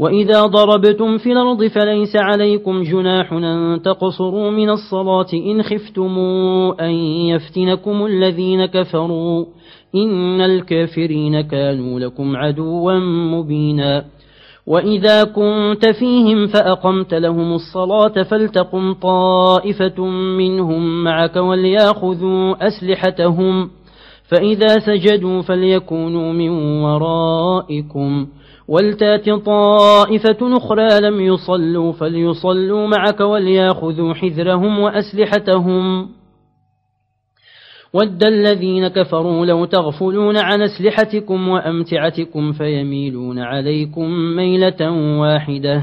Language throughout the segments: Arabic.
وإذا ضربتم في الأرض فليس عليكم جناح أن تقصروا من الصلاة إن خفتموا أن يفتنكم الذين كفروا إن الكافرين كانوا لكم عدوا مبينا وإذا كنت فيهم فأقمت لهم الصلاة فلتقم طائفة منهم معك ولياخذوا أسلحتهم فإذا سجدوا فليكونوا من ورائكم. ولتات طائفة أخرى لم يصلوا فليصلوا معك وليأخذوا حذرهم وأسلحتهم. ود الذين كفروا لو تغفلون عن أسلحتكم وأمتعتكم فيميلون عليكم ميلة واحدة.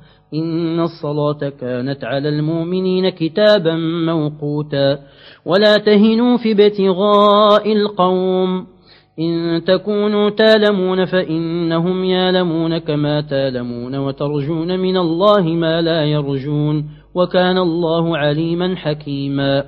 إن الصلاة كانت على المؤمنين كتابا موقوتا ولا تهنوا في ابتغاء القوم إن تكونوا تالمون فإنهم يالمون كما تالمون وترجون من الله ما لا يرجون وكان الله عليما حكيما